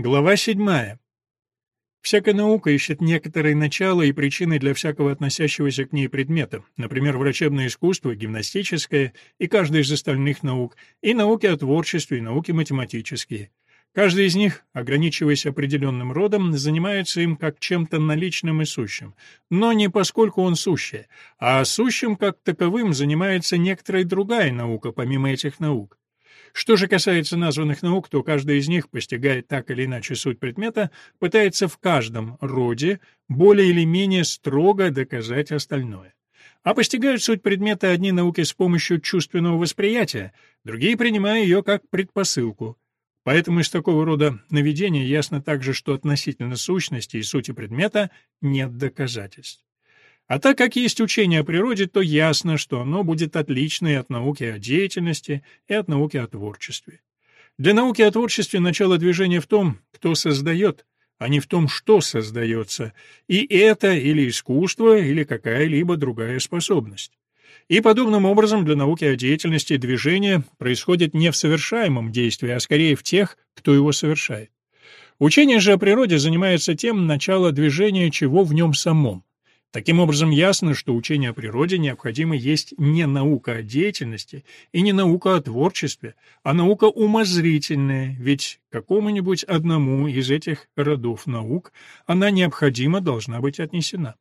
Глава 7. Всякая наука ищет некоторые начала и причины для всякого относящегося к ней предмета, например, врачебное искусство, гимнастическое и каждая из остальных наук, и науки о творчестве, и науки математические. Каждый из них, ограничиваясь определенным родом, занимается им как чем-то наличным и сущим, но не поскольку он сущее, а сущим как таковым занимается некоторая другая наука помимо этих наук. Что же касается названных наук, то каждая из них, постигая так или иначе суть предмета, пытается в каждом роде более или менее строго доказать остальное. А постигают суть предмета одни науки с помощью чувственного восприятия, другие принимая ее как предпосылку. Поэтому из такого рода наведения ясно также, что относительно сущности и сути предмета нет доказательств. А так как есть учение о природе, то ясно, что оно будет отлично и от науки о деятельности, и от науки о творчестве. Для науки о творчестве начало движения в том, кто создает, а не в том, что создается, и это или искусство, или какая-либо другая способность. И подобным образом для науки о деятельности движение происходит не в совершаемом действии, а скорее в тех, кто его совершает. Учение же о природе занимается тем начало движения, чего в нем самом. Таким образом, ясно, что учение о природе необходимо есть не наука о деятельности и не наука о творчестве, а наука умозрительная, ведь какому-нибудь одному из этих родов наук она необходимо должна быть отнесена.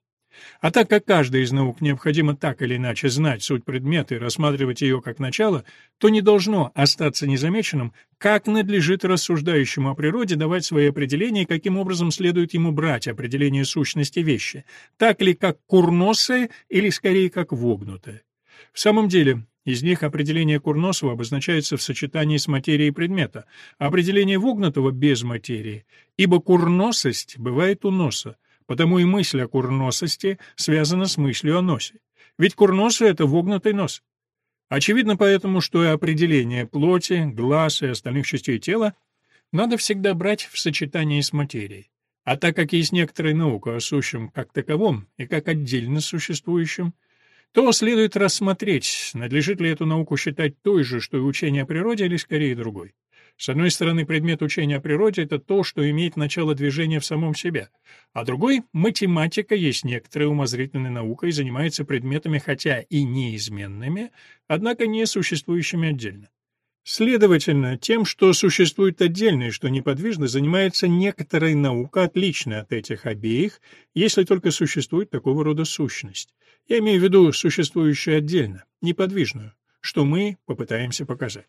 А так как каждой из наук необходимо так или иначе знать суть предмета и рассматривать ее как начало, то не должно остаться незамеченным, как надлежит рассуждающему о природе давать свои определения и каким образом следует ему брать определение сущности вещи, так ли как курносое или скорее как вогнутое. В самом деле, из них определение Курносова обозначается в сочетании с материей предмета, а определение вогнутого — без материи, ибо курносость бывает у носа, Потому и мысль о курносости связана с мыслью о носе. Ведь курносы — это вогнутый нос. Очевидно поэтому, что и определение плоти, глаз и остальных частей тела надо всегда брать в сочетании с материей. А так как есть некоторая наука о сущем как таковом и как отдельно существующем, то следует рассмотреть, надлежит ли эту науку считать той же, что и учение о природе, или скорее другой. С одной стороны, предмет учения о природе — это то, что имеет начало движения в самом себе, а другой — математика есть некоторая умозрительная наука и занимается предметами хотя и неизменными, однако не существующими отдельно. Следовательно, тем, что существует отдельно и что неподвижно, занимается некоторая наука, отличная от этих обеих, если только существует такого рода сущность. Я имею в виду существующую отдельно, неподвижную, что мы попытаемся показать.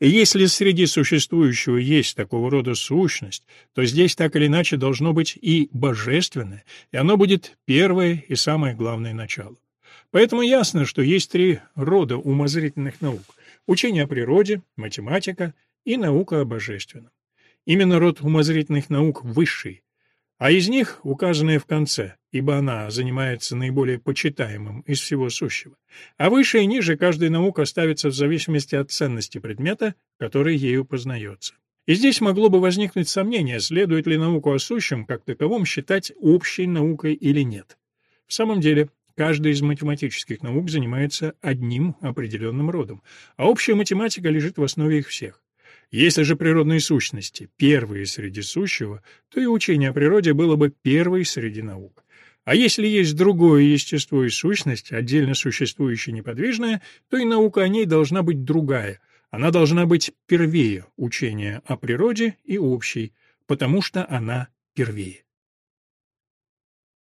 И если среди существующего есть такого рода сущность, то здесь так или иначе должно быть и божественное, и оно будет первое и самое главное начало. Поэтому ясно, что есть три рода умозрительных наук – учение о природе, математика и наука о божественном. Именно род умозрительных наук высший, а из них указанная в конце, ибо она занимается наиболее почитаемым из всего сущего. А выше и ниже каждая наука ставится в зависимости от ценности предмета, который ею познается. И здесь могло бы возникнуть сомнение, следует ли науку о сущем как таковом считать общей наукой или нет. В самом деле, каждая из математических наук занимается одним определенным родом, а общая математика лежит в основе их всех. Если же природные сущности первые среди сущего, то и учение о природе было бы первой среди наук. А если есть другое естество и сущность, отдельно существующая неподвижная, то и наука о ней должна быть другая. Она должна быть первее учения о природе и общей, потому что она первее.